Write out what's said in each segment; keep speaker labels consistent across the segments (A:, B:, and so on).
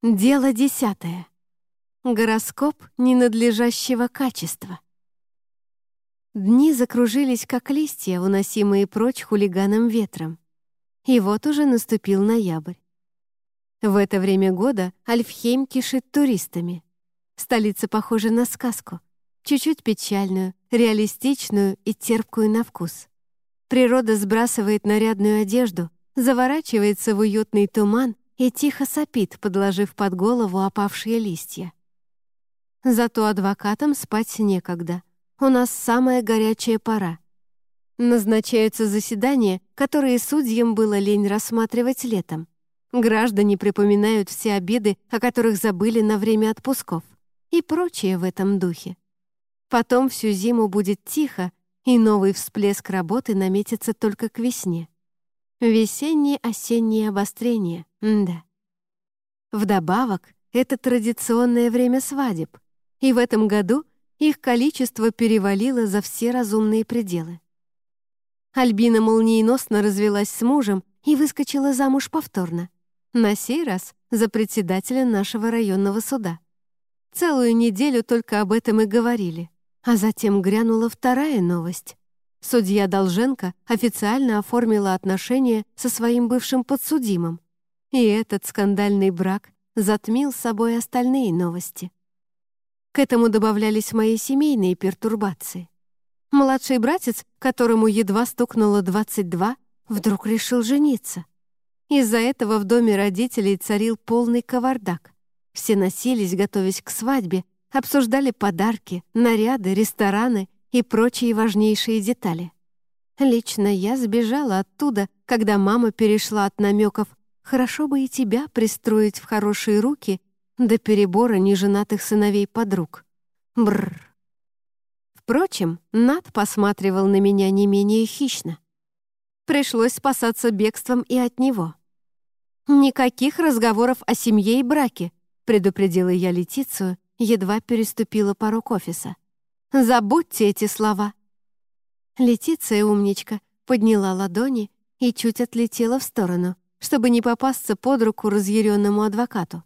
A: Дело десятое. Гороскоп ненадлежащего качества. Дни закружились, как листья, уносимые прочь хулиганом ветром. И вот уже наступил ноябрь. В это время года Альфхейм кишит туристами. Столица похожа на сказку. Чуть-чуть печальную, реалистичную и терпкую на вкус. Природа сбрасывает нарядную одежду, заворачивается в уютный туман и тихо сопит, подложив под голову опавшие листья. Зато адвокатам спать некогда. У нас самая горячая пора. Назначаются заседания, которые судьям было лень рассматривать летом. Граждане припоминают все обиды, о которых забыли на время отпусков, и прочее в этом духе. Потом всю зиму будет тихо, и новый всплеск работы наметится только к весне. Весеннее-осеннее обострение, да. Вдобавок, это традиционное время свадеб, и в этом году их количество перевалило за все разумные пределы. Альбина молниеносно развелась с мужем и выскочила замуж повторно. На сей раз за председателя нашего районного суда. Целую неделю только об этом и говорили. А затем грянула вторая новость. Судья Долженко официально оформила отношения со своим бывшим подсудимым. И этот скандальный брак затмил собой остальные новости. К этому добавлялись мои семейные пертурбации. Младший братец, которому едва стукнуло 22, вдруг решил жениться. Из-за этого в доме родителей царил полный кавардак. Все носились, готовясь к свадьбе, обсуждали подарки, наряды, рестораны и прочие важнейшие детали. Лично я сбежала оттуда, когда мама перешла от намеков «хорошо бы и тебя пристроить в хорошие руки» до перебора неженатых сыновей подруг. Бррр. Впрочем, Над посматривал на меня не менее хищно. Пришлось спасаться бегством и от него. «Никаких разговоров о семье и браке», предупредила я Летицию, едва переступила порог офиса. Забудьте эти слова». Летиция, умничка, подняла ладони и чуть отлетела в сторону, чтобы не попасться под руку разъяренному адвокату.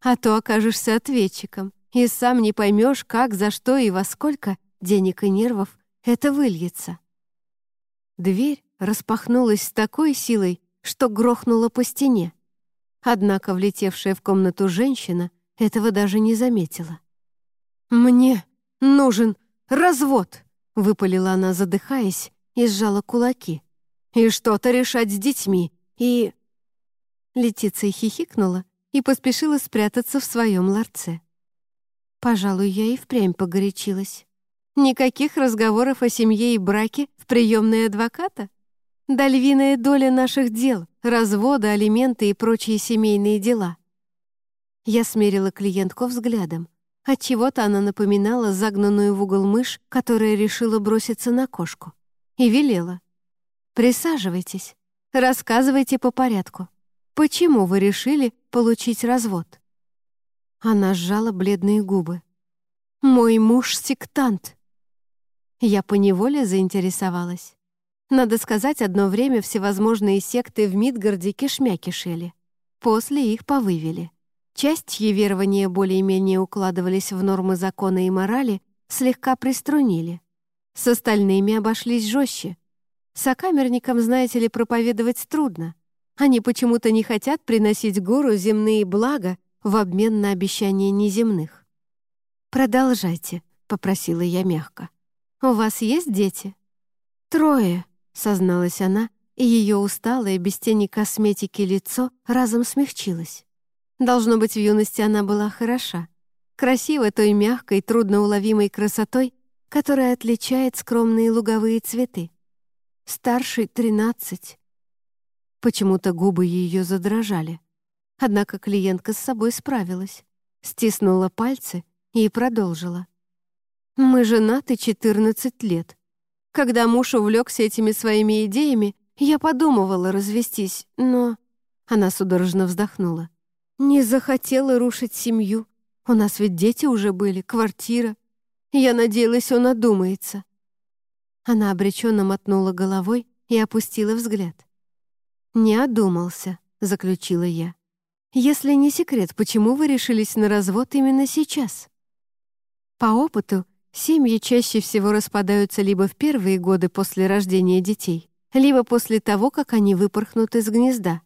A: А то окажешься ответчиком, и сам не поймешь, как, за что и во сколько денег и нервов это выльется. Дверь распахнулась с такой силой, что грохнула по стене. Однако влетевшая в комнату женщина этого даже не заметила. «Мне нужен развод!» — выпалила она, задыхаясь, и сжала кулаки. «И что-то решать с детьми, и...» Летиция хихикнула и поспешила спрятаться в своем ларце. Пожалуй, я и впрямь погорячилась. Никаких разговоров о семье и браке в приемной адвоката? Да львиная доля наших дел, развода, алименты и прочие семейные дела. Я смерила клиентку взглядом. Отчего-то она напоминала загнанную в угол мышь, которая решила броситься на кошку. И велела. «Присаживайтесь, рассказывайте по порядку. Почему вы решили получить развод?» Она сжала бледные губы. «Мой муж — сектант». Я поневоле заинтересовалась. Надо сказать, одно время всевозможные секты в Мидгарде кишмя кишели. После их повывели. Часть верования более-менее укладывались в нормы закона и морали, слегка приструнили. С остальными обошлись жестче. Сокамерникам, знаете ли, проповедовать трудно. Они почему-то не хотят приносить гуру земные блага в обмен на обещания неземных. «Продолжайте», — попросила я мягко. «У вас есть дети?» «Трое», — созналась она, и ее усталое, без тени косметики лицо разом смягчилось. Должно быть, в юности она была хороша. Красива той мягкой, трудноуловимой красотой, которая отличает скромные луговые цветы. Старший — тринадцать. Почему-то губы ее задрожали. Однако клиентка с собой справилась. Стиснула пальцы и продолжила. «Мы женаты четырнадцать лет. Когда муж увлекся этими своими идеями, я подумывала развестись, но...» Она судорожно вздохнула. Не захотела рушить семью. У нас ведь дети уже были, квартира. Я надеялась, он одумается. Она обреченно мотнула головой и опустила взгляд. «Не одумался», — заключила я. Если не секрет, почему вы решились на развод именно сейчас? По опыту, семьи чаще всего распадаются либо в первые годы после рождения детей, либо после того, как они выпорхнут из гнезда.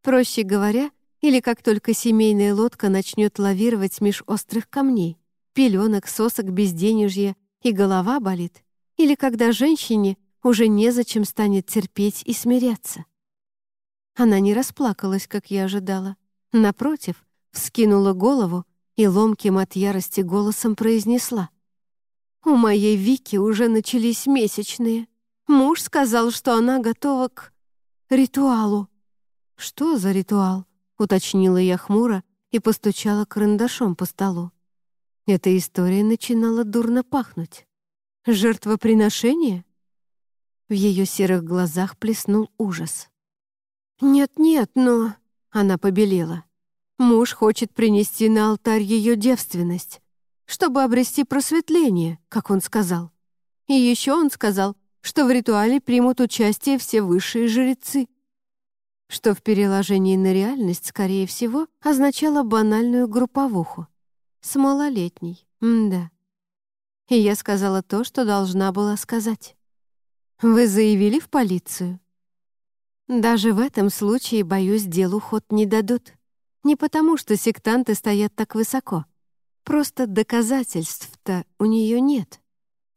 A: Проще говоря, или как только семейная лодка начнет лавировать меж острых камней, пеленок, сосок, безденежья, и голова болит, или когда женщине уже незачем станет терпеть и смиряться. Она не расплакалась, как я ожидала. Напротив, вскинула голову и ломким от ярости голосом произнесла. «У моей Вики уже начались месячные. Муж сказал, что она готова к ритуалу». «Что за ритуал?» — уточнила я хмуро и постучала карандашом по столу. Эта история начинала дурно пахнуть. «Жертвоприношение?» В ее серых глазах плеснул ужас. «Нет-нет, но...» — она побелела. «Муж хочет принести на алтарь ее девственность, чтобы обрести просветление, как он сказал. И еще он сказал, что в ритуале примут участие все высшие жрецы. Что в переложении на реальность, скорее всего, означало банальную групповуху. С малолетней, да. И я сказала то, что должна была сказать. Вы заявили в полицию? Даже в этом случае, боюсь, делу ход не дадут. Не потому, что сектанты стоят так высоко. Просто доказательств-то у нее нет.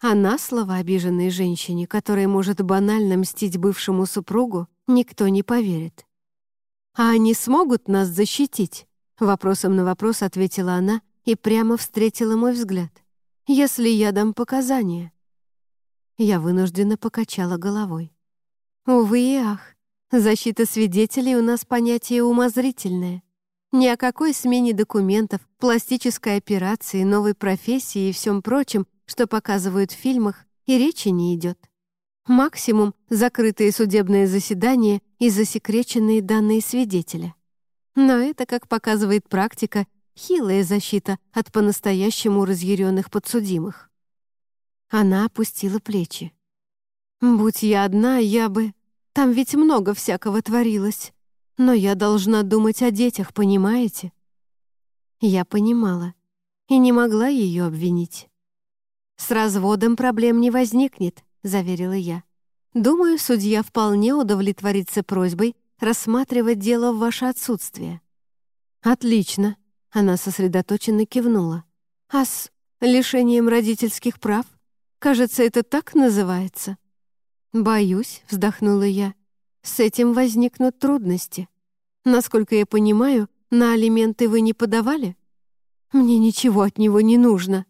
A: А на слово обиженной женщине, которая может банально мстить бывшему супругу, никто не поверит. «А они смогут нас защитить?» Вопросом на вопрос ответила она и прямо встретила мой взгляд. «Если я дам показания». Я вынужденно покачала головой. Увы и ах, защита свидетелей у нас понятие умозрительное. Ни о какой смене документов, пластической операции, новой профессии и всем прочем, что показывают в фильмах, и речи не идет. Максимум — закрытые судебные заседания и засекреченные данные свидетеля. Но это, как показывает практика, хилая защита от по-настоящему разъяренных подсудимых. Она опустила плечи. «Будь я одна, я бы... Там ведь много всякого творилось. Но я должна думать о детях, понимаете?» Я понимала и не могла ее обвинить. «С разводом проблем не возникнет», — заверила я. «Думаю, судья вполне удовлетворится просьбой рассматривать дело в ваше отсутствие». «Отлично», — она сосредоточенно кивнула. «А с лишением родительских прав?» Кажется, это так называется». «Боюсь», — вздохнула я. «С этим возникнут трудности. Насколько я понимаю, на алименты вы не подавали? Мне ничего от него не нужно».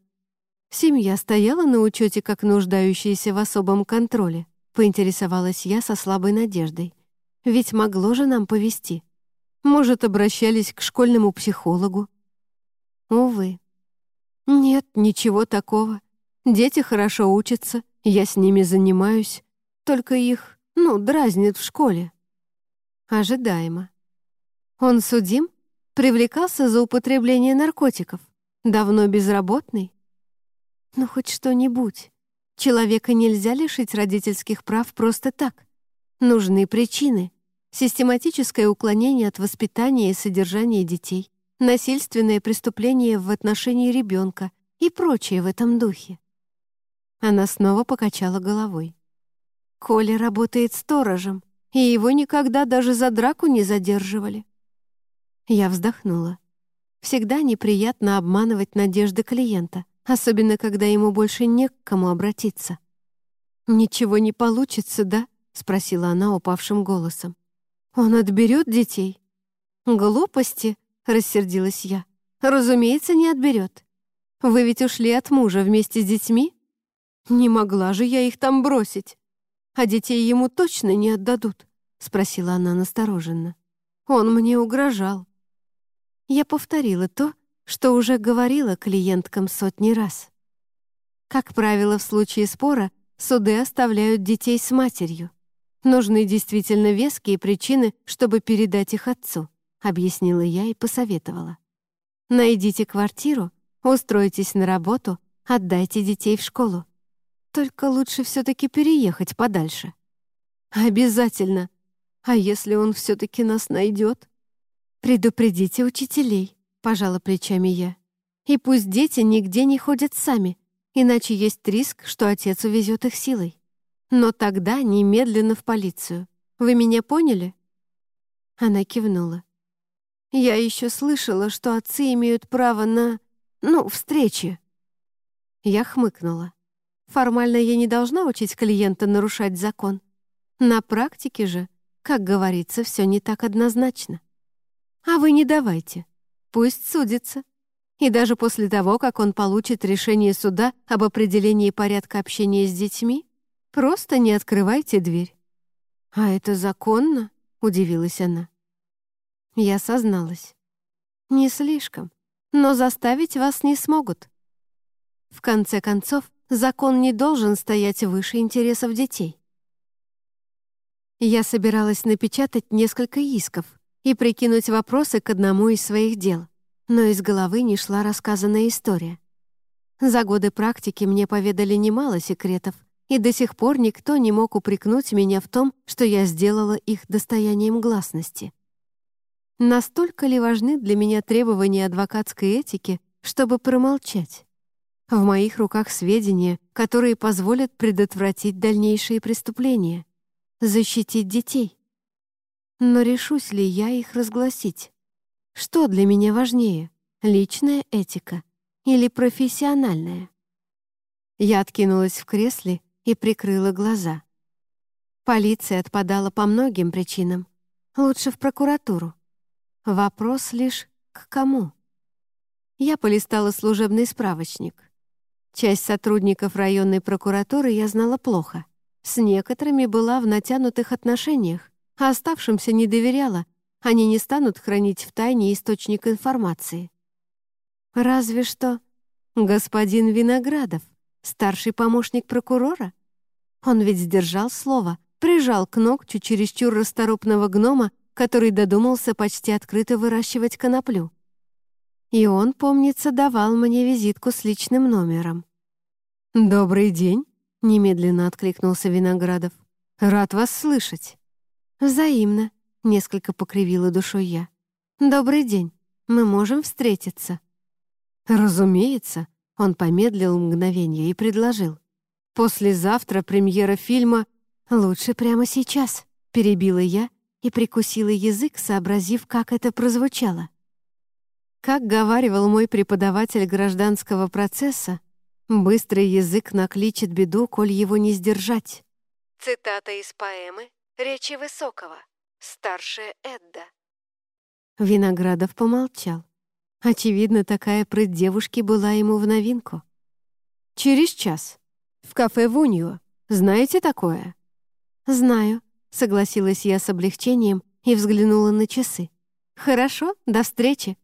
A: Семья стояла на учете как нуждающаяся в особом контроле, поинтересовалась я со слабой надеждой. Ведь могло же нам повести. Может, обращались к школьному психологу? Увы. Нет, ничего такого. Дети хорошо учатся, я с ними занимаюсь, только их, ну, дразнит в школе. Ожидаемо. Он судим? Привлекался за употребление наркотиков? Давно безработный? Ну, хоть что-нибудь. Человека нельзя лишить родительских прав просто так. Нужны причины. Систематическое уклонение от воспитания и содержания детей, насильственное преступление в отношении ребенка и прочее в этом духе. Она снова покачала головой. Коля работает сторожем, и его никогда даже за драку не задерживали. Я вздохнула. Всегда неприятно обманывать надежды клиента, особенно когда ему больше не к кому обратиться. «Ничего не получится, да?» — спросила она упавшим голосом. «Он отберет детей?» «Глупости», — рассердилась я. «Разумеется, не отберет. Вы ведь ушли от мужа вместе с детьми?» «Не могла же я их там бросить. А детей ему точно не отдадут?» — спросила она настороженно. «Он мне угрожал». Я повторила то, что уже говорила клиенткам сотни раз. Как правило, в случае спора суды оставляют детей с матерью. Нужны действительно веские причины, чтобы передать их отцу, объяснила я и посоветовала. Найдите квартиру, устройтесь на работу, отдайте детей в школу. Только лучше все-таки переехать подальше. Обязательно. А если он все-таки нас найдет? «Предупредите учителей», — пожала плечами я. «И пусть дети нигде не ходят сами, иначе есть риск, что отец увезет их силой. Но тогда немедленно в полицию. Вы меня поняли?» Она кивнула. «Я еще слышала, что отцы имеют право на... ну, встречи». Я хмыкнула. Формально я не должна учить клиента нарушать закон. На практике же, как говорится, все не так однозначно. А вы не давайте. Пусть судится. И даже после того, как он получит решение суда об определении порядка общения с детьми, просто не открывайте дверь. «А это законно?» — удивилась она. Я созналась. «Не слишком, но заставить вас не смогут. В конце концов, закон не должен стоять выше интересов детей. Я собиралась напечатать несколько исков и прикинуть вопросы к одному из своих дел, но из головы не шла рассказанная история. За годы практики мне поведали немало секретов, и до сих пор никто не мог упрекнуть меня в том, что я сделала их достоянием гласности. Настолько ли важны для меня требования адвокатской этики, чтобы промолчать? В моих руках сведения, которые позволят предотвратить дальнейшие преступления защитить детей. Но решусь ли я их разгласить? Что для меня важнее, личная этика или профессиональная? Я откинулась в кресле и прикрыла глаза. Полиция отпадала по многим причинам. Лучше в прокуратуру. Вопрос лишь к кому? Я полистала служебный справочник. Часть сотрудников районной прокуратуры я знала плохо. С некоторыми была в натянутых отношениях, а оставшимся не доверяла. Они не станут хранить в тайне источник информации. Разве что господин Виноградов, старший помощник прокурора. Он ведь сдержал слово, прижал к ногтю чересчур расторопного гнома, который додумался почти открыто выращивать коноплю. И он, помнится, давал мне визитку с личным номером. «Добрый день», — немедленно откликнулся Виноградов. «Рад вас слышать». «Взаимно», — несколько покривила душой я. «Добрый день. Мы можем встретиться». «Разумеется», — он помедлил мгновение и предложил. «Послезавтра премьера фильма «Лучше прямо сейчас», — перебила я и прикусила язык, сообразив, как это прозвучало. Как говаривал мой преподаватель гражданского процесса, Быстрый язык накличет беду, коль его не сдержать. Цитата из поэмы «Речи Высокого», старшая Эдда. Виноградов помолчал. Очевидно, такая прыть девушки была ему в новинку. «Через час. В кафе Вуньо. Знаете такое?» «Знаю», — согласилась я с облегчением и взглянула на часы. «Хорошо, до встречи».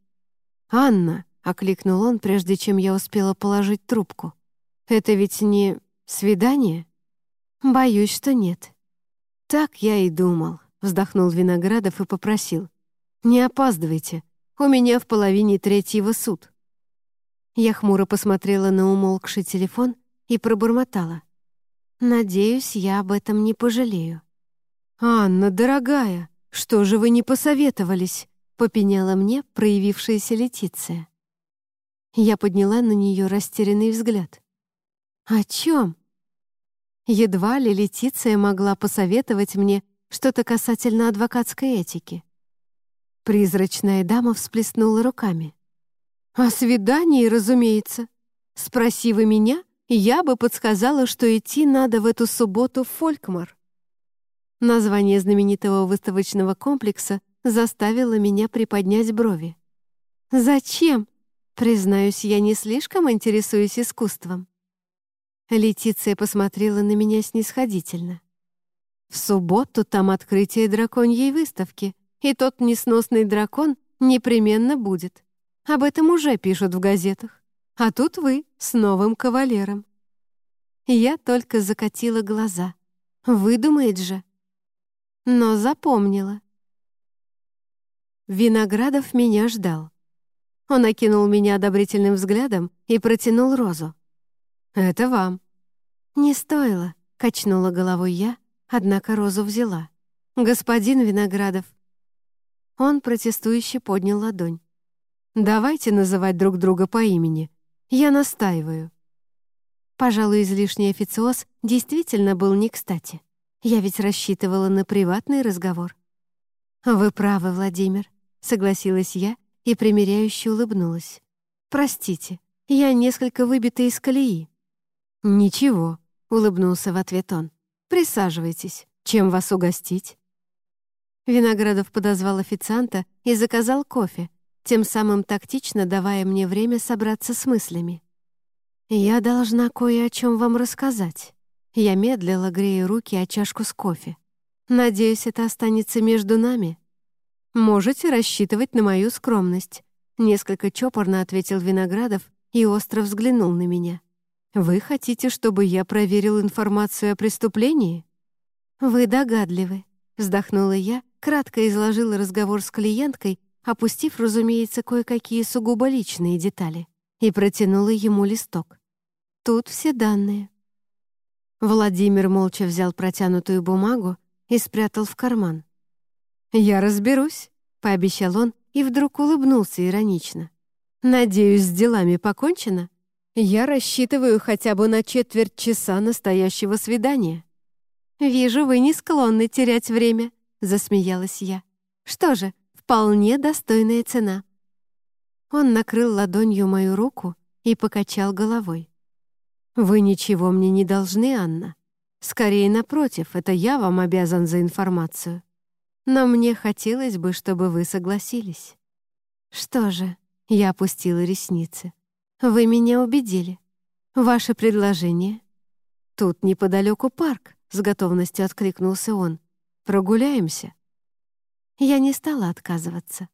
A: «Анна», — окликнул он, прежде чем я успела положить трубку. «Это ведь не свидание?» «Боюсь, что нет». «Так я и думал», — вздохнул Виноградов и попросил. «Не опаздывайте, у меня в половине третьего суд». Я хмуро посмотрела на умолкший телефон и пробормотала. «Надеюсь, я об этом не пожалею». «Анна, дорогая, что же вы не посоветовались?» — попеняла мне проявившаяся Летиция. Я подняла на нее растерянный взгляд. «О чем?» Едва ли Летиция могла посоветовать мне что-то касательно адвокатской этики. Призрачная дама всплеснула руками. «О свидании, разумеется. Спроси вы меня, я бы подсказала, что идти надо в эту субботу в Фолькмар». Название знаменитого выставочного комплекса заставило меня приподнять брови. «Зачем?» Признаюсь, я не слишком интересуюсь искусством. Летиция посмотрела на меня снисходительно. В субботу там открытие драконьей выставки, и тот несносный дракон непременно будет. Об этом уже пишут в газетах. А тут вы с новым кавалером. Я только закатила глаза. Выдумает же. Но запомнила. Виноградов меня ждал. Он окинул меня одобрительным взглядом и протянул розу. «Это вам». «Не стоило», — качнула головой я, однако розу взяла. «Господин Виноградов». Он протестующе поднял ладонь. «Давайте называть друг друга по имени. Я настаиваю». Пожалуй, излишний официоз действительно был не кстати. Я ведь рассчитывала на приватный разговор. «Вы правы, Владимир», — согласилась я и примиряюще улыбнулась. «Простите, я несколько выбита из колеи». «Ничего», — улыбнулся в ответ он. «Присаживайтесь. Чем вас угостить?» Виноградов подозвал официанта и заказал кофе, тем самым тактично давая мне время собраться с мыслями. «Я должна кое о чем вам рассказать». Я медлила, грея руки о чашку с кофе. «Надеюсь, это останется между нами?» «Можете рассчитывать на мою скромность», — несколько чопорно ответил Виноградов и остро взглянул на меня. «Вы хотите, чтобы я проверил информацию о преступлении?» «Вы догадливы», — вздохнула я, кратко изложила разговор с клиенткой, опустив, разумеется, кое-какие сугубо личные детали, и протянула ему листок. «Тут все данные». Владимир молча взял протянутую бумагу и спрятал в карман. «Я разберусь», — пообещал он и вдруг улыбнулся иронично. «Надеюсь, с делами покончено?» Я рассчитываю хотя бы на четверть часа настоящего свидания. «Вижу, вы не склонны терять время», — засмеялась я. «Что же, вполне достойная цена». Он накрыл ладонью мою руку и покачал головой. «Вы ничего мне не должны, Анна. Скорее, напротив, это я вам обязан за информацию. Но мне хотелось бы, чтобы вы согласились». «Что же?» — я опустила ресницы. «Вы меня убедили. Ваше предложение?» «Тут неподалеку парк», — с готовностью откликнулся он. «Прогуляемся?» Я не стала отказываться.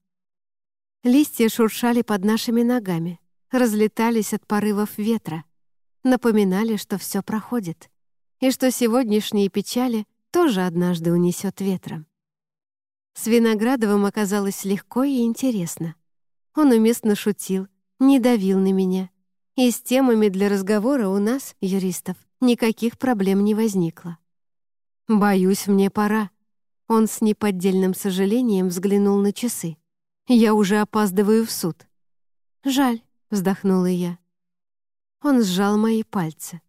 A: Листья шуршали под нашими ногами, разлетались от порывов ветра, напоминали, что все проходит, и что сегодняшние печали тоже однажды унесет ветром. С Виноградовым оказалось легко и интересно. Он уместно шутил, не давил на меня. И с темами для разговора у нас, юристов, никаких проблем не возникло. «Боюсь, мне пора». Он с неподдельным сожалением взглянул на часы. «Я уже опаздываю в суд». «Жаль», — вздохнула я. Он сжал мои пальцы.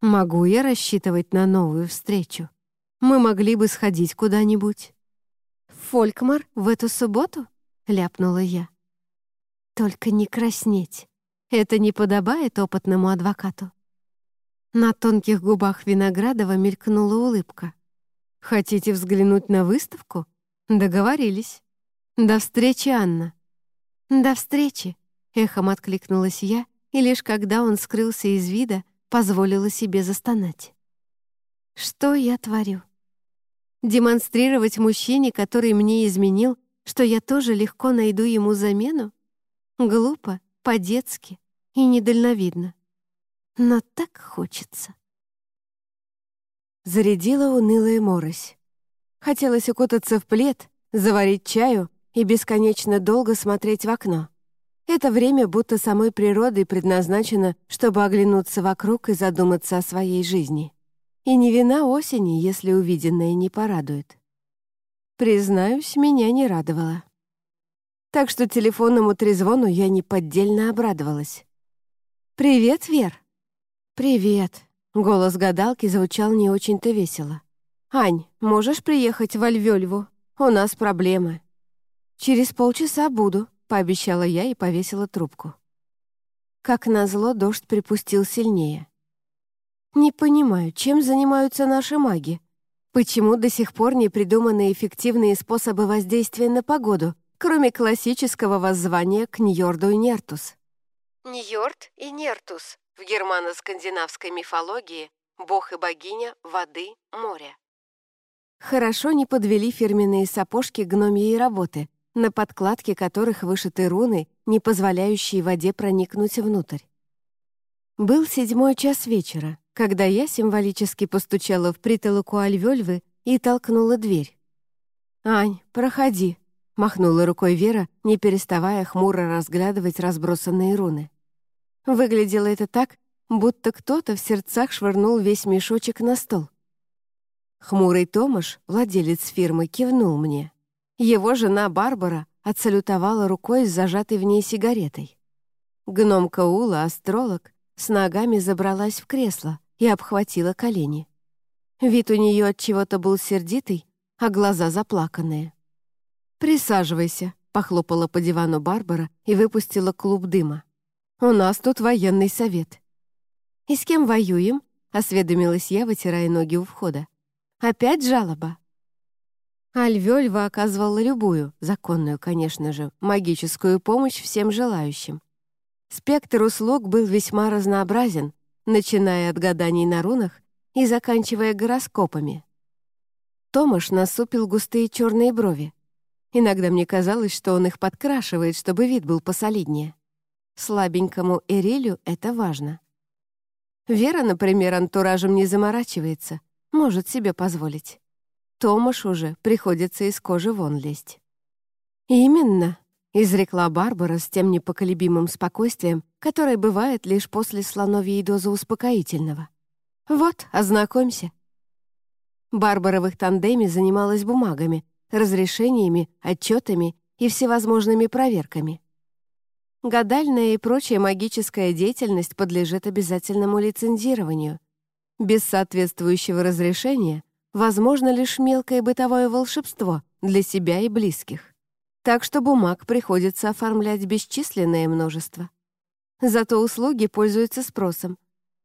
A: «Могу я рассчитывать на новую встречу? Мы могли бы сходить куда-нибудь». «Фолькмар в эту субботу?» — ляпнула я. Только не краснеть. Это не подобает опытному адвокату. На тонких губах Виноградова мелькнула улыбка. «Хотите взглянуть на выставку? Договорились. До встречи, Анна». «До встречи», — эхом откликнулась я, и лишь когда он скрылся из вида, позволила себе застонать. «Что я творю?» Демонстрировать мужчине, который мне изменил, что я тоже легко найду ему замену? Глупо, по-детски и недальновидно. Но так хочется. Зарядила унылая морось. Хотелось укутаться в плед, заварить чаю и бесконечно долго смотреть в окно. Это время будто самой природой предназначено, чтобы оглянуться вокруг и задуматься о своей жизни. И не вина осени, если увиденное не порадует. Признаюсь, меня не радовало так что телефонному трезвону я неподдельно обрадовалась. «Привет, Вер!» «Привет!» — голос гадалки звучал не очень-то весело. «Ань, можешь приехать в Альвёльву? У нас проблемы». «Через полчаса буду», — пообещала я и повесила трубку. Как назло, дождь припустил сильнее. «Не понимаю, чем занимаются наши маги? Почему до сих пор не придуманы эффективные способы воздействия на погоду, кроме классического воззвания к Ньорду и Нертус. Ньорд и Нертус в германо-скандинавской мифологии бог и богиня воды, моря. Хорошо не подвели фирменные сапожки гномьей работы, на подкладке которых вышиты руны, не позволяющие воде проникнуть внутрь. Был седьмой час вечера, когда я символически постучала в притолоку Альвёльвы и толкнула дверь. «Ань, проходи», Махнула рукой Вера, не переставая хмуро разглядывать разбросанные руны. Выглядело это так, будто кто-то в сердцах швырнул весь мешочек на стол. Хмурый Томаш, владелец фирмы, кивнул мне. Его жена Барбара отсалютовала рукой с зажатой в ней сигаретой. Гномка Ула, астролог, с ногами забралась в кресло и обхватила колени. Вид у нее от чего-то был сердитый, а глаза заплаканные. «Присаживайся», — похлопала по дивану Барбара и выпустила клуб дыма. «У нас тут военный совет». «И с кем воюем?» — осведомилась я, вытирая ноги у входа. «Опять жалоба?» Альвёльва оказывала любую, законную, конечно же, магическую помощь всем желающим. Спектр услуг был весьма разнообразен, начиная от гаданий на рунах и заканчивая гороскопами. Томаш насупил густые черные брови. Иногда мне казалось, что он их подкрашивает, чтобы вид был посолиднее. Слабенькому Эрилю это важно. Вера, например, антуражем не заморачивается, может себе позволить. Томаш уже приходится из кожи вон лезть. «Именно», — изрекла Барбара с тем непоколебимым спокойствием, которое бывает лишь после слоновьей дозы успокоительного. «Вот, ознакомься». Барбара в их тандеме занималась бумагами, разрешениями, отчетами и всевозможными проверками. Гадальная и прочая магическая деятельность подлежит обязательному лицензированию. Без соответствующего разрешения возможно лишь мелкое бытовое волшебство для себя и близких. Так что бумаг приходится оформлять бесчисленное множество. Зато услуги пользуются спросом.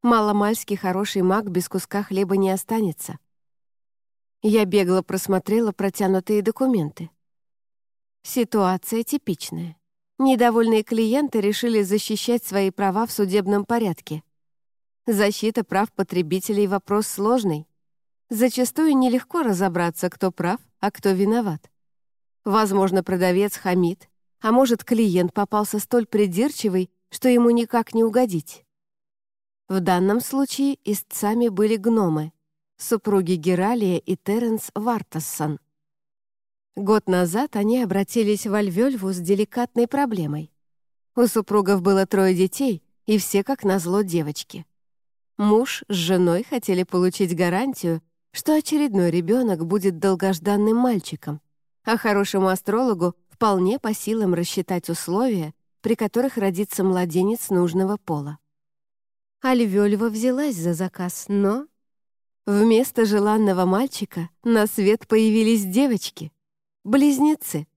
A: Маломальский хороший маг без куска хлеба не останется. Я бегло просмотрела протянутые документы. Ситуация типичная. Недовольные клиенты решили защищать свои права в судебном порядке. Защита прав потребителей — вопрос сложный. Зачастую нелегко разобраться, кто прав, а кто виноват. Возможно, продавец хамит, а может, клиент попался столь придирчивый, что ему никак не угодить. В данном случае истцами были гномы, супруги Гералия и Теренс Вартассон. Год назад они обратились в Альвёльву с деликатной проблемой. У супругов было трое детей, и все, как назло, девочки. Муж с женой хотели получить гарантию, что очередной ребенок будет долгожданным мальчиком, а хорошему астрологу вполне по силам рассчитать условия, при которых родится младенец нужного пола. Альвёльва взялась за заказ, но... Вместо желанного мальчика на свет появились девочки, близнецы.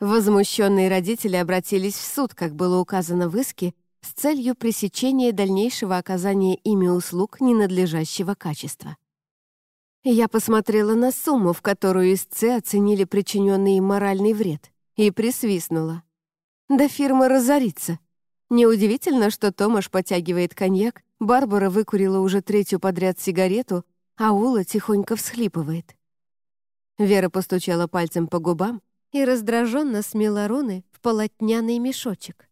A: Возмущенные родители обратились в суд, как было указано в иске, с целью пресечения дальнейшего оказания ими услуг ненадлежащего качества. Я посмотрела на сумму, в которую истцы оценили причиненный им моральный вред, и присвистнула. Да фирма разорится. Неудивительно, что Томаш потягивает коньяк, Барбара выкурила уже третью подряд сигарету, а Ула тихонько всхлипывает. Вера постучала пальцем по губам и раздраженно смела руны в полотняный мешочек.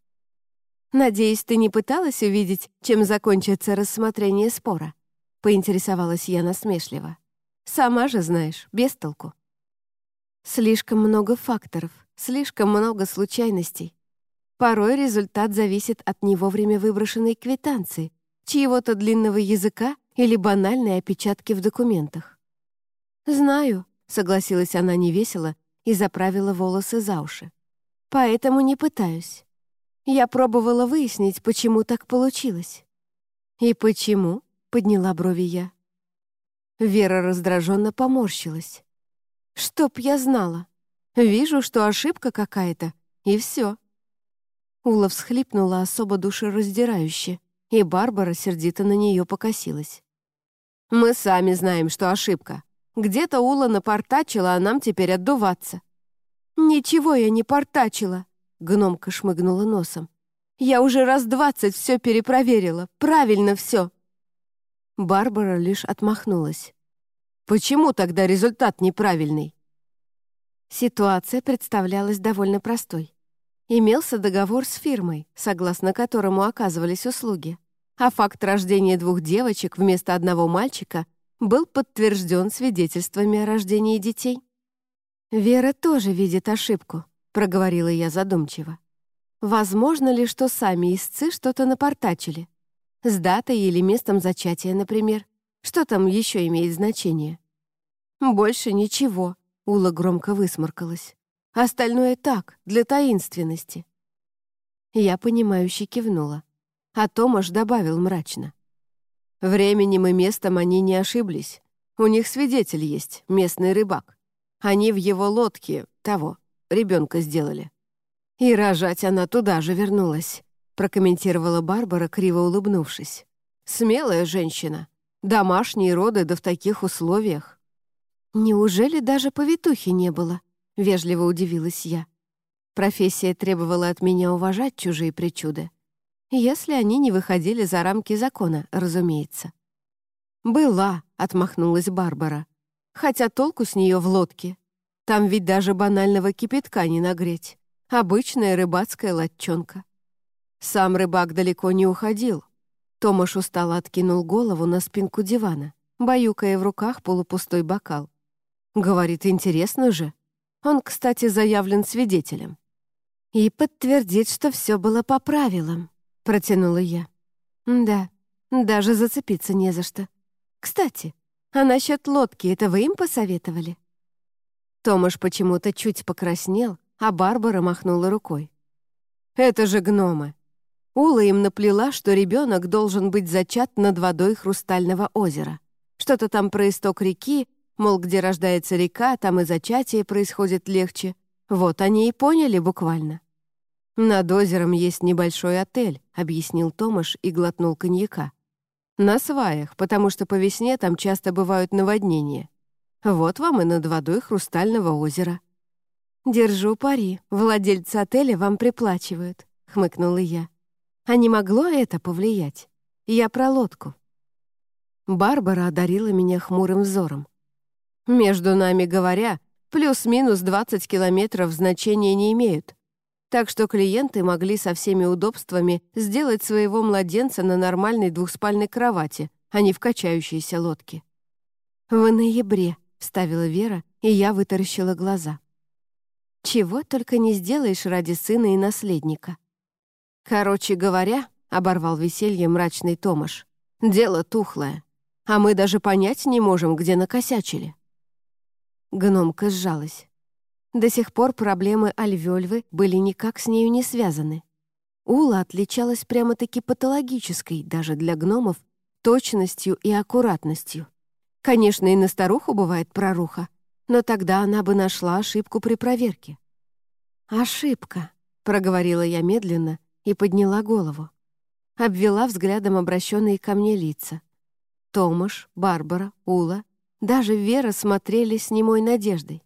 A: «Надеюсь, ты не пыталась увидеть, чем закончится рассмотрение спора?» — поинтересовалась я насмешливо. Сама же знаешь, без толку. Слишком много факторов, слишком много случайностей. Порой результат зависит от не вовремя выброшенной квитанции, чьего-то длинного языка или банальной опечатки в документах. «Знаю», — согласилась она невесело и заправила волосы за уши. «Поэтому не пытаюсь. Я пробовала выяснить, почему так получилось». «И почему?» — подняла брови я. Вера раздраженно поморщилась. «Чтоб я знала. Вижу, что ошибка какая-то, и все». Ула всхлипнула особо душераздирающе, и Барбара сердито на нее покосилась. «Мы сами знаем, что ошибка. Где-то Ула напортачила, а нам теперь отдуваться». «Ничего я не портачила», — гномка шмыгнула носом. «Я уже раз двадцать все перепроверила. Правильно все. Барбара лишь отмахнулась. «Почему тогда результат неправильный?» Ситуация представлялась довольно простой. Имелся договор с фирмой, согласно которому оказывались услуги, а факт рождения двух девочек вместо одного мальчика был подтвержден свидетельствами о рождении детей. «Вера тоже видит ошибку», — проговорила я задумчиво. «Возможно ли, что сами истцы что-то напортачили? С датой или местом зачатия, например. Что там еще имеет значение? Больше ничего. Ула громко высморкалась. «Остальное так, для таинственности». Я, понимающе кивнула. А Томаш добавил мрачно. Временем и местом они не ошиблись. У них свидетель есть, местный рыбак. Они в его лодке того, ребенка сделали. И рожать она туда же вернулась, прокомментировала Барбара, криво улыбнувшись. Смелая женщина. Домашние роды, да в таких условиях. Неужели даже повитухи не было? Вежливо удивилась я. Профессия требовала от меня уважать чужие причуды. Если они не выходили за рамки закона, разумеется. «Была», — отмахнулась Барбара. «Хотя толку с нее в лодке. Там ведь даже банального кипятка не нагреть. Обычная рыбацкая латчонка». Сам рыбак далеко не уходил. Томаш устало откинул голову на спинку дивана, баюкая в руках полупустой бокал. Говорит, интересно же. Он, кстати, заявлен свидетелем. «И подтвердит, что все было по правилам», — протянула я. «Да, даже зацепиться не за что. Кстати, а насчет лодки это вы им посоветовали?» Томаш почему-то чуть покраснел, а Барбара махнула рукой. «Это же гномы. Ула им наплела, что ребенок должен быть зачат над водой Хрустального озера. Что-то там про исток реки, мол, где рождается река, там и зачатие происходит легче. Вот они и поняли буквально. «Над озером есть небольшой отель», — объяснил Томаш и глотнул коньяка. На сваях, потому что по весне там часто бывают наводнения. Вот вам и над водой Хрустального озера. «Держу пари, владельцы отеля вам приплачивают», — хмыкнула я. «А не могло это повлиять? Я про лодку». Барбара одарила меня хмурым взором. «Между нами говоря, плюс-минус 20 километров значения не имеют так что клиенты могли со всеми удобствами сделать своего младенца на нормальной двухспальной кровати, а не в качающейся лодке. «В ноябре», — вставила Вера, и я вытаращила глаза. «Чего только не сделаешь ради сына и наследника». «Короче говоря», — оборвал веселье мрачный Томаш, «дело тухлое, а мы даже понять не можем, где накосячили». Гномка сжалась. До сих пор проблемы Альвёльвы были никак с нею не связаны. Ула отличалась прямо-таки патологической, даже для гномов, точностью и аккуратностью. Конечно, и на старуху бывает проруха, но тогда она бы нашла ошибку при проверке. «Ошибка», — проговорила я медленно и подняла голову. Обвела взглядом обращенные ко мне лица. Томаш, Барбара, Ула, даже Вера смотрели с немой надеждой.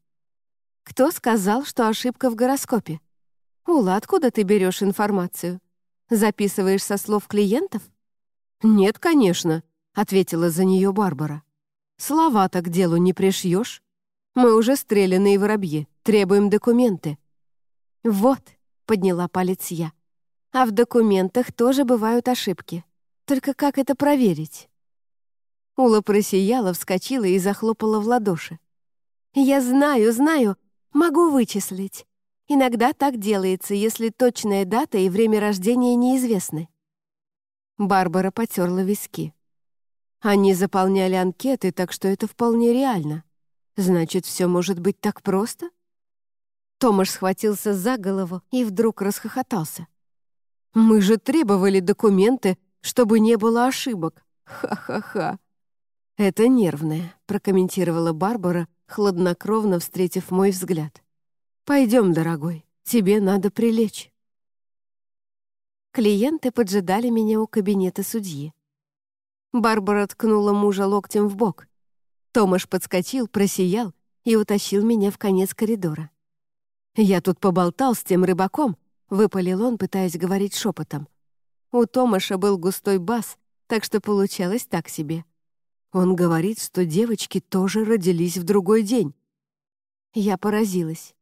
A: Кто сказал, что ошибка в гороскопе? Ула, откуда ты берешь информацию? Записываешь со слов клиентов? Нет, конечно, ответила за нее Барбара. Слова-то к делу не пришьешь. Мы уже стреляные воробьи, требуем документы. Вот, подняла палец я. А в документах тоже бывают ошибки. Только как это проверить? Ула просияла, вскочила и захлопала в ладоши. «Я знаю, знаю, Могу вычислить. Иногда так делается, если точная дата и время рождения неизвестны. Барбара потерла виски. Они заполняли анкеты, так что это вполне реально. Значит, все может быть так просто? Томаш схватился за голову и вдруг расхохотался. «Мы же требовали документы, чтобы не было ошибок. Ха-ха-ха». «Это нервное», — прокомментировала Барбара, хладнокровно встретив мой взгляд. «Пойдем, дорогой, тебе надо прилечь». Клиенты поджидали меня у кабинета судьи. Барбара ткнула мужа локтем в бок. Томаш подскочил, просиял и утащил меня в конец коридора. «Я тут поболтал с тем рыбаком», — выпалил он, пытаясь говорить шепотом. У Томаша был густой бас, так что получалось так себе. Он говорит, что девочки тоже родились в другой день. Я поразилась.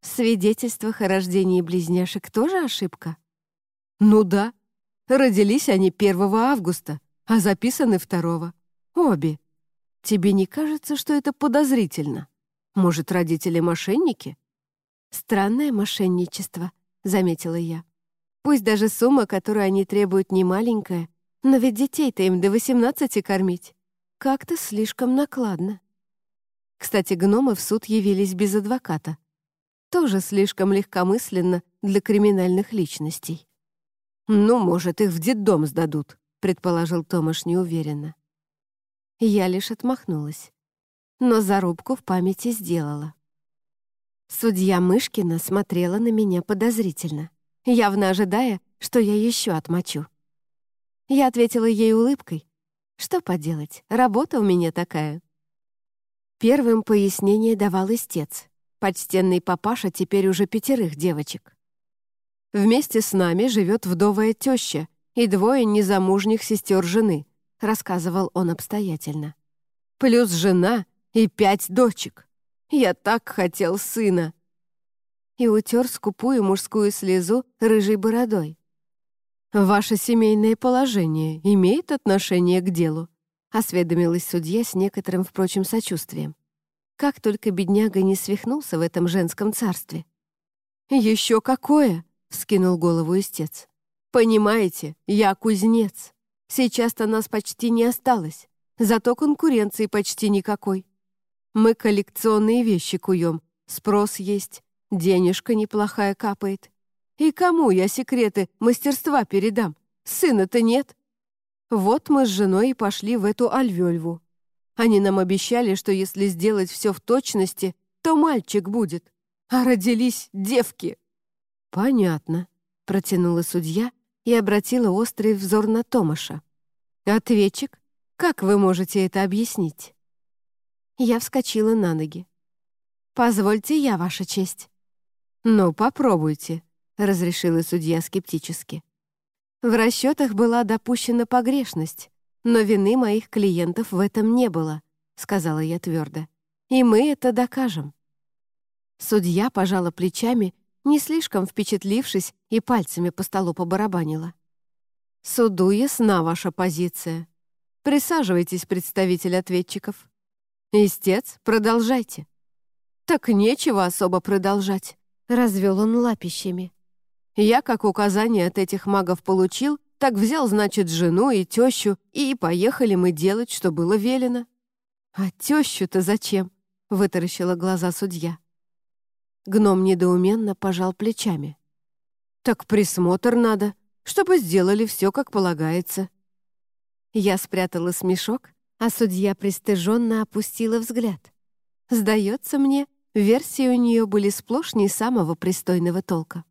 A: В свидетельствах о рождении близняшек тоже ошибка? Ну да. Родились они 1 августа, а записаны 2. Обе. Тебе не кажется, что это подозрительно? Может, родители мошенники? Странное мошенничество, заметила я. Пусть даже сумма, которую они требуют, не маленькая, но ведь детей-то им до 18 кормить. Как-то слишком накладно. Кстати, гномы в суд явились без адвоката. Тоже слишком легкомысленно для криминальных личностей. «Ну, может, их в детдом сдадут», — предположил Томаш неуверенно. Я лишь отмахнулась. Но зарубку в памяти сделала. Судья Мышкина смотрела на меня подозрительно, явно ожидая, что я еще отмочу. Я ответила ей улыбкой. Что поделать, работа у меня такая. Первым пояснение давал истец. Почтенный папаша теперь уже пятерых девочек. Вместе с нами живет вдовая теща и двое незамужних сестер жены, рассказывал он обстоятельно. Плюс жена и пять дочек. Я так хотел сына. И утер скупую мужскую слезу рыжей бородой. «Ваше семейное положение имеет отношение к делу?» — осведомилась судья с некоторым, впрочем, сочувствием. Как только бедняга не свихнулся в этом женском царстве. «Еще какое!» — вскинул голову истец. «Понимаете, я кузнец. Сейчас-то нас почти не осталось, зато конкуренции почти никакой. Мы коллекционные вещи куем, спрос есть, денежка неплохая капает. И кому я секреты мастерства передам? Сына-то нет. Вот мы с женой и пошли в эту Альвёльву. Они нам обещали, что если сделать все в точности, то мальчик будет. А родились девки. «Понятно», — протянула судья и обратила острый взор на Томаша. «Ответчик, как вы можете это объяснить?» Я вскочила на ноги. «Позвольте я, Ваша честь». «Ну, попробуйте», — разрешила судья скептически. В расчетах была допущена погрешность, но вины моих клиентов в этом не было, сказала я твердо. И мы это докажем. Судья пожала плечами, не слишком впечатлившись, и пальцами по столу побарабанила. «Суду ясна ваша позиция. Присаживайтесь, представитель ответчиков. Истец, продолжайте». «Так нечего особо продолжать», — развел он лапищами. Я, как указание от этих магов получил, так взял, значит, жену и тещу, и поехали мы делать, что было велено. «А тещу-то зачем?» — вытаращила глаза судья. Гном недоуменно пожал плечами. «Так присмотр надо, чтобы сделали все, как полагается». Я спрятала смешок, а судья пристыженно опустила взгляд. Сдается мне, версии у нее были сплошь не самого пристойного толка.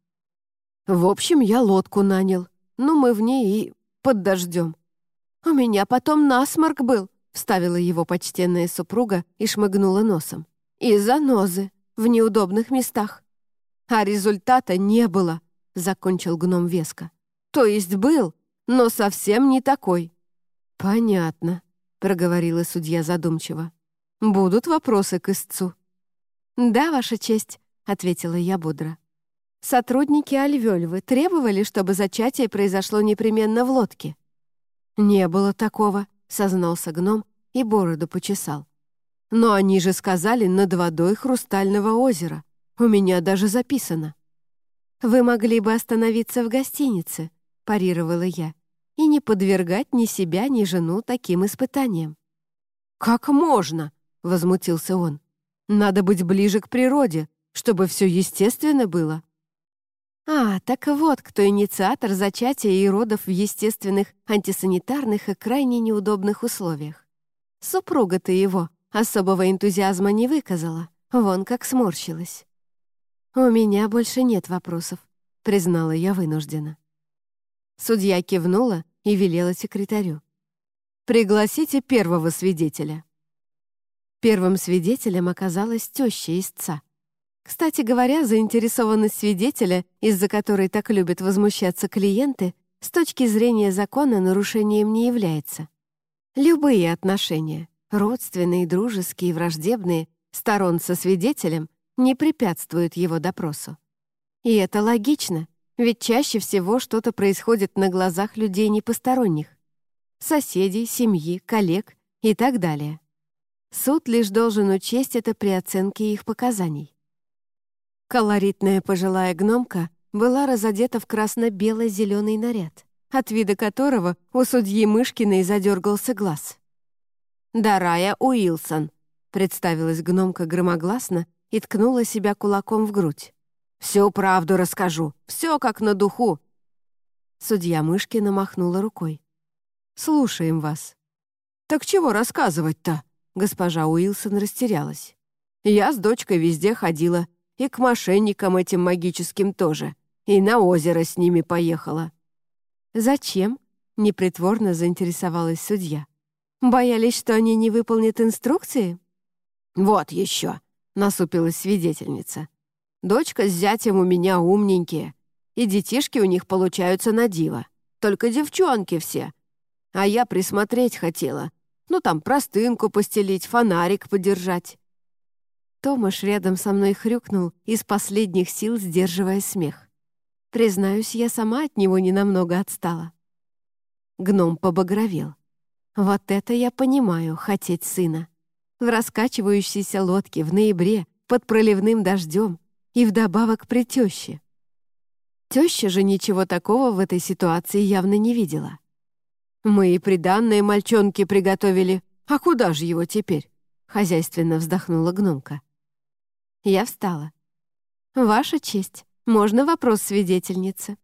A: В общем, я лодку нанял. Ну, мы в ней и под дождем. У меня потом насморк был, вставила его почтенная супруга и шмыгнула носом. И занозы в неудобных местах. А результата не было, закончил гном веско. То есть был, но совсем не такой. Понятно, проговорила судья задумчиво. Будут вопросы к истцу. Да, ваша честь, ответила я бодро. Сотрудники Альвёльвы требовали, чтобы зачатие произошло непременно в лодке. «Не было такого», — сознался гном и бороду почесал. «Но они же сказали над водой Хрустального озера. У меня даже записано». «Вы могли бы остановиться в гостинице», — парировала я, «и не подвергать ни себя, ни жену таким испытаниям». «Как можно?» — возмутился он. «Надо быть ближе к природе, чтобы все естественно было». А, так вот, кто инициатор зачатия и родов в естественных, антисанитарных и крайне неудобных условиях. Супруга-то его особого энтузиазма не выказала, вон как сморщилась. «У меня больше нет вопросов», — признала я вынуждена. Судья кивнула и велела секретарю. «Пригласите первого свидетеля». Первым свидетелем оказалась теща истца. Кстати говоря, заинтересованность свидетеля, из-за которой так любят возмущаться клиенты, с точки зрения закона нарушением не является. Любые отношения, родственные, дружеские, враждебные, сторон со свидетелем, не препятствуют его допросу. И это логично, ведь чаще всего что-то происходит на глазах людей непосторонних. Соседей, семьи, коллег и так далее. Суд лишь должен учесть это при оценке их показаний. Колоритная пожилая гномка была разодета в красно-бело-зеленый наряд, от вида которого у судьи Мышкиной задергался глаз. «Дарая Уилсон», — представилась гномка громогласно и ткнула себя кулаком в грудь. «Всю правду расскажу, все как на духу». Судья Мышкина махнула рукой. «Слушаем вас». «Так чего рассказывать-то?» Госпожа Уилсон растерялась. «Я с дочкой везде ходила, и к мошенникам этим магическим тоже, и на озеро с ними поехала».
B: «Зачем?» — непритворно заинтересовалась судья. «Боялись, что они не выполнят инструкции?»
A: «Вот еще», — насупилась свидетельница. «Дочка с зятем у меня умненькие, и детишки у них получаются на диво. Только девчонки все. А я присмотреть хотела. Ну, там простынку постелить, фонарик подержать».
B: Томаш рядом со мной хрюкнул, из последних сил сдерживая смех. Признаюсь, я сама от него ненамного отстала. Гном побагровел. Вот это я понимаю, хотеть сына. В раскачивающейся лодке в ноябре, под проливным дождем и вдобавок при тёще. Теща же ничего такого в этой ситуации явно не видела.
A: «Мы и приданные мальчонки приготовили. А куда же его теперь?» — хозяйственно вздохнула гномка.
B: Я встала. «Ваша честь, можно вопрос свидетельницы?»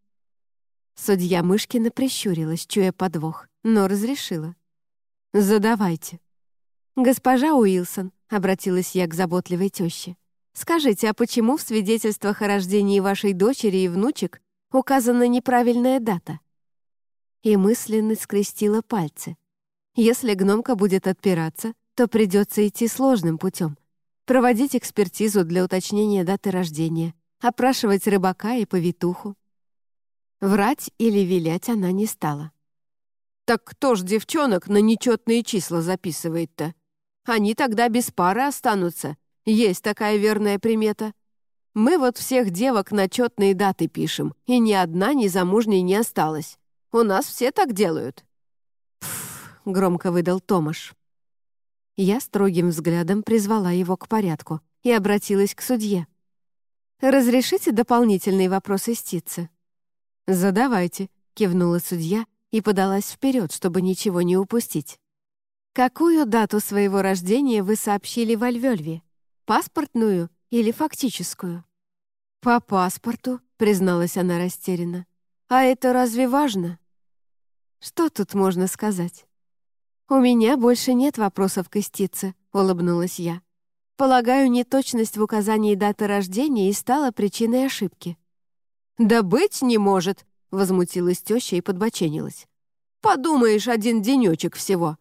B: Судья Мышкина прищурилась, чуя подвох, но разрешила. «Задавайте». «Госпожа Уилсон», — обратилась я к заботливой тёще, «скажите, а почему в свидетельствах о рождении вашей дочери и внучек указана неправильная дата?» И мысленно скрестила пальцы. «Если гномка будет отпираться, то придется идти сложным путем. Проводить экспертизу для уточнения даты рождения, опрашивать рыбака и повитуху. Врать или вилять она не стала.
A: «Так кто ж девчонок на нечетные числа записывает-то? Они тогда без пары останутся. Есть такая верная примета. Мы вот всех девок на четные даты пишем, и ни одна незамужней не осталась. У нас все так делают».
B: «Пф», — громко выдал Томаш. Я строгим взглядом призвала его к порядку и обратилась к судье. «Разрешите дополнительный вопрос истицы?» «Задавайте», — кивнула судья и подалась вперед, чтобы ничего не упустить. «Какую дату своего рождения вы сообщили в Альвельве? Паспортную или фактическую?»
A: «По паспорту», — призналась она растерянно. «А это разве важно?»
B: «Что тут можно сказать?» «У меня больше нет вопросов к истице», — улыбнулась я. «Полагаю, неточность в указании даты рождения и стала причиной ошибки».
A: «Да быть не может!» — возмутилась теща и подбоченилась. «Подумаешь, один денечек всего.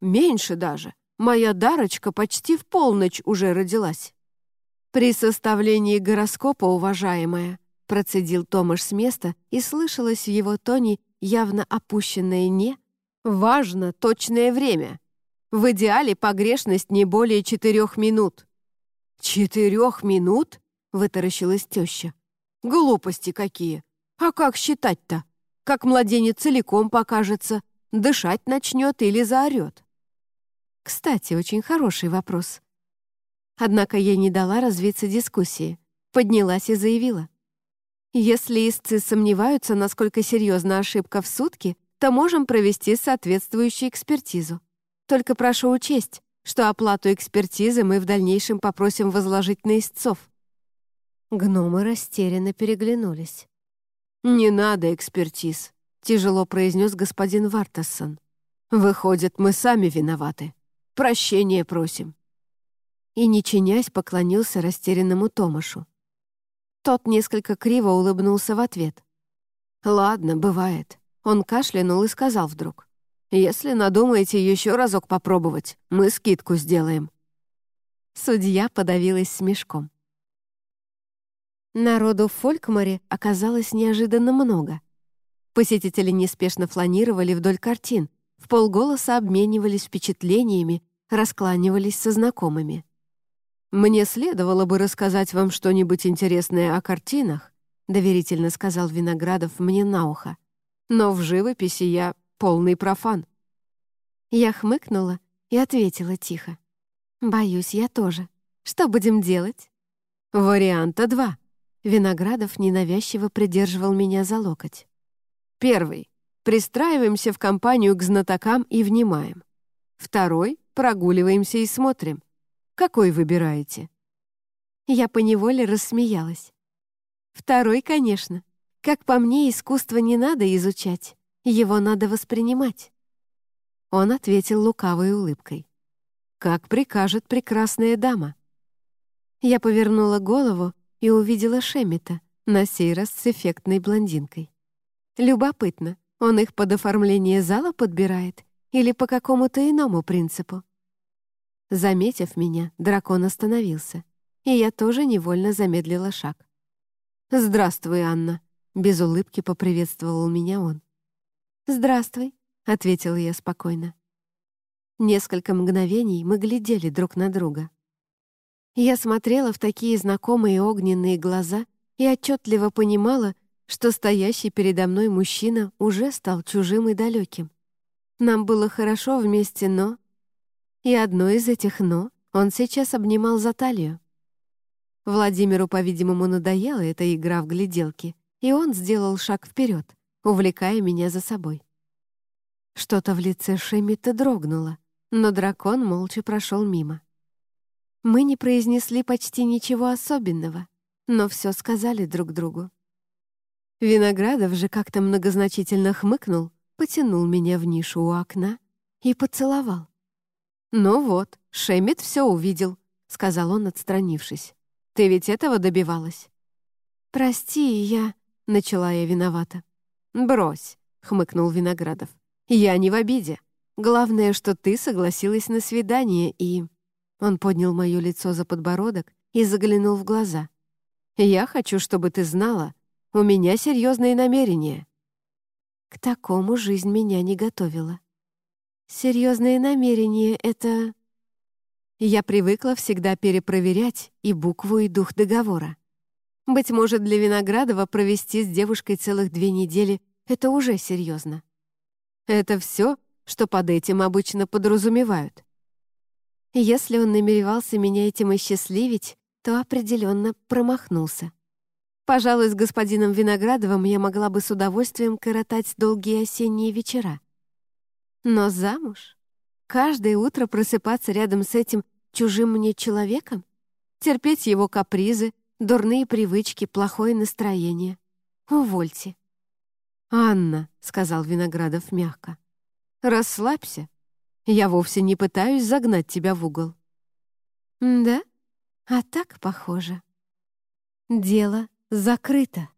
A: Меньше даже. Моя Дарочка почти в полночь уже родилась».
B: «При составлении гороскопа, уважаемая», — процедил Томаш с места, и слышалось в его тоне явно опущенное «не». «Важно точное время. В идеале погрешность не более четырех минут».
A: «Четырех минут?» — вытаращилась теща. Глупости какие. А как считать-то? Как младенец целиком покажется, дышать начнет или заорет?
B: Кстати, очень хороший вопрос. Однако я не дала развиться дискуссии. Поднялась и заявила. Если истцы сомневаются, насколько серьезна ошибка в сутки, то можем провести соответствующую экспертизу. Только прошу учесть, что оплату экспертизы мы в дальнейшем попросим возложить на истцов. Гномы растерянно переглянулись.
A: «Не надо экспертиз», — тяжело произнес господин Вартассон. «Выходит, мы сами виноваты. Прощения просим».
B: И, не чинясь, поклонился растерянному Томашу. Тот несколько криво улыбнулся в ответ.
A: «Ладно, бывает». Он кашлянул и сказал вдруг. «Если надумаете еще разок попробовать, мы скидку сделаем».
B: Судья подавилась смешком. Народу в Фолькмаре оказалось неожиданно много. Посетители неспешно фланировали вдоль картин, в полголоса обменивались впечатлениями, раскланивались со знакомыми.
A: «Мне следовало бы рассказать вам что-нибудь интересное о картинах», доверительно сказал Виноградов мне на ухо. «Но в живописи я полный профан».
B: Я хмыкнула и ответила тихо. «Боюсь, я тоже. Что будем делать?»
A: «Варианта два»,
B: Виноградов ненавязчиво придерживал меня за локоть.
A: Первый. Пристраиваемся в компанию к знатокам и внимаем. Второй. Прогуливаемся и смотрим.
B: Какой выбираете?»
A: Я поневоле рассмеялась. «Второй, конечно. Как по мне, искусство не надо изучать, его надо воспринимать». Он ответил лукавой улыбкой.
B: «Как прикажет прекрасная дама».
A: Я повернула голову и увидела Шемита, на сей раз с эффектной блондинкой. Любопытно, он их под оформление зала подбирает или по какому-то иному принципу? Заметив меня, дракон остановился, и я тоже невольно замедлила шаг.
B: «Здравствуй, Анна», — без улыбки поприветствовал меня он.
A: «Здравствуй», — ответила я спокойно. Несколько мгновений мы глядели друг на друга. Я смотрела в такие знакомые огненные глаза и отчетливо понимала, что стоящий передо мной мужчина уже стал чужим и далеким. Нам было хорошо вместе, но... И одно из этих «но» он сейчас обнимал за талию. Владимиру, по-видимому, надоела эта игра в гляделки, и он сделал шаг вперед, увлекая меня за собой. Что-то в лице Шемита дрогнуло, но дракон молча прошел мимо. Мы не произнесли почти ничего особенного, но все сказали друг другу. Виноградов же как-то многозначительно хмыкнул, потянул меня в нишу у окна и поцеловал.
B: «Ну вот, Шемит все увидел», — сказал он, отстранившись. «Ты ведь этого добивалась?»
A: «Прости, я...» — начала я виновата.
B: «Брось», — хмыкнул Виноградов. «Я не в обиде. Главное, что ты согласилась на свидание и...» Он поднял мое лицо за подбородок и заглянул в глаза. «Я хочу, чтобы ты знала, у меня серьезные намерения».
A: К такому жизнь меня не готовила. Серьезные намерения — это... Я привыкла всегда перепроверять и букву, и дух договора. Быть может, для Виноградова провести с девушкой целых две недели — это уже серьезно.
B: Это все, что под этим обычно подразумевают.
A: Если он намеревался меня этим осчастливить, то определенно промахнулся. Пожалуй, с господином Виноградовым я могла бы с удовольствием коротать долгие осенние вечера. Но замуж? Каждое утро просыпаться рядом с этим чужим мне человеком? Терпеть его капризы, дурные привычки, плохое настроение? Увольте.
B: «Анна», — сказал Виноградов мягко, — «расслабься. Я вовсе не пытаюсь загнать тебя в угол».
A: «Да? А так похоже. Дело закрыто.